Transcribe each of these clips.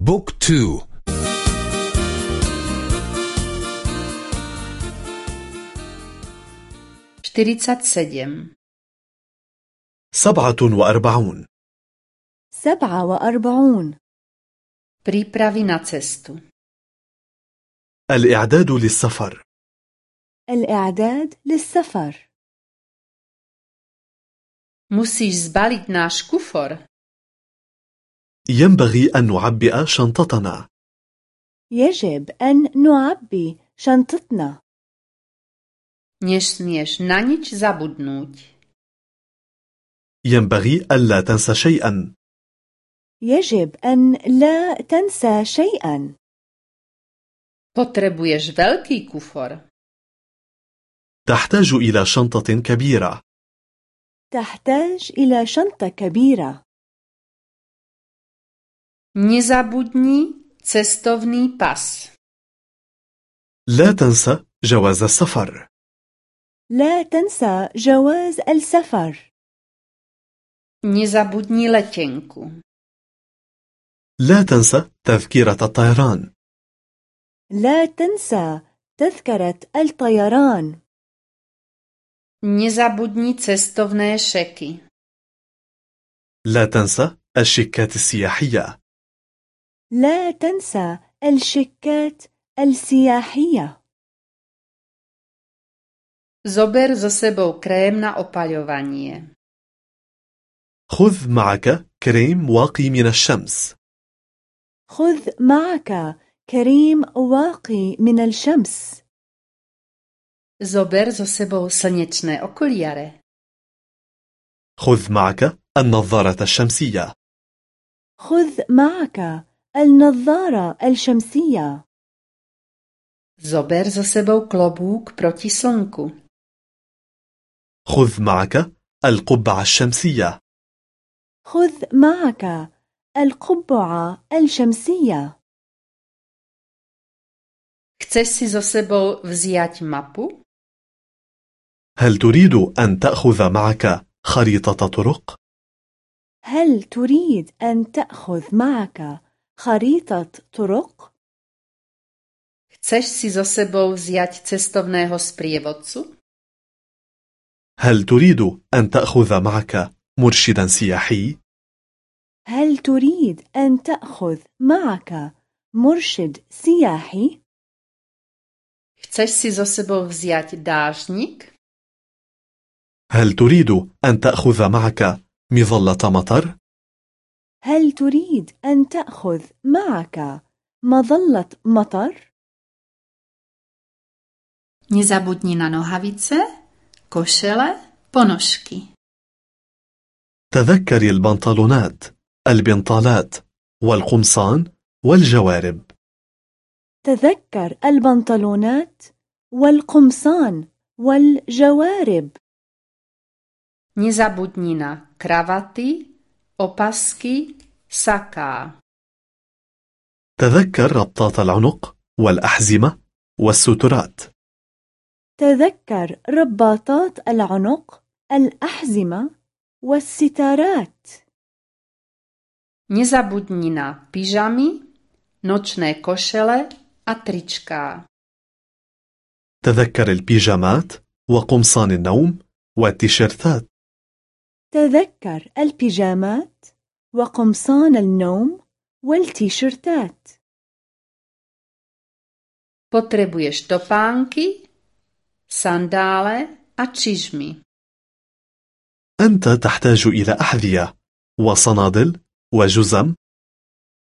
Book two. Štyridsaťsedem سبعة وأربعون. سبعة وأربعون. Na cestu. الإعداد للسفر. الإعداد للسفر. Musíš zbaliť náš kufor. ينبغي أن نعبئ شنطتنا. يجب أن نعبي شنطتنا. Na nič zabudnúť. ينبغي ألا تنسى شيئا. يجب أن لا تنسى شيئا. Potrebuješ veľký kufor. تحتاج إلى شنطة كبيرة. تحتاج إلى شنطة كبيرة. Nezabudni cestovný pas. لا تنسى جواز السفر لا تنسى جواز السفر Nezabudni letenku. لا تنسى تذكرة الطيران لا تنسى تذكرة الطيران Nezabudni cestovné šeky. لا تنسى الشيكات السياحية لا تنسى الشيكات السياحية Zober so sebou krém na opaľovanie. خذ معك كريم واقي من الشمس خذ معك كريم واقي من الشمس Zober so sebou slnečné okuliare. خذ معك النظارة الشمسية خذ معك النظارة الشمسية Zober so sebou klobúk proti slnku. خذ معك القبعة الشمسية خذ معك القبعة الشمسية Chceš si so sebou vziať mapu? هل تريد أن تأخذ معك خريطة طرق؟ هل تريد أن تأخذ معك خريطة طرق؟ Chceš si so sebou vziať cestovného sprievodcu? هل تريد أن تأخذ معك مرشدا سياحي؟ هل تريد أن تأخذ معك مرشد سياحي؟ Chceš si so sebou vziať dážnik? هل تريد أن تأخذ معك مظلة مطر؟ هل تريد أن تأخذ معك مظلة مطر؟ Nezabudni na nohavice, košele, ponožky. تذكري البنطلونات البنطالات والقمصان والجوارب تذكر البنطلونات والقمصان والجوارب Nezabudni na kravaty, opasky, saká. تذكر ربطات العنق والأحزمة والسترات تذكر رباطات العنق الأحزمة والسترات Nezabudni na pyžamy, nočné košele a tričká. تذكر البيجامات وقمصان النوم والتيشيرتات تذكر البيجامات وقمصان النوم والتيشيرتات. Potrebuješ topánky, sandále a čižmy. أنت تحتاج إلى أحذية وصنادل وجزم.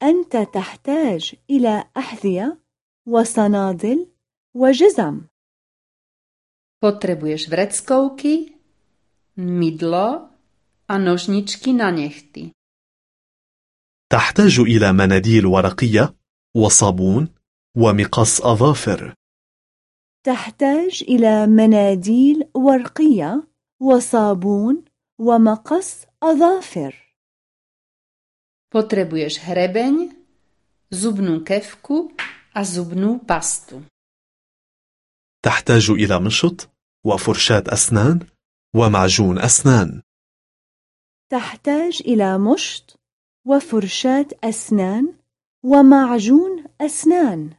أنت تحتاج إلى أحذية وصنادل وجزم. Potrebuješ vreckovky, mydlo a nožničky na nechty. تحتاج إلى مناديل ورقية وصابون ومقص أظافر تحتاج إلى مناديل ورقية وصابون ومقص أظافر Potrebuješ hrebeň, zubnú kevku a zubnú pastu. تحتاج إلى مشط وفرشاة أسنان ومعجون أسنان تحتاج إلى مشط وفرشاة أسنان ومعجون أسنان.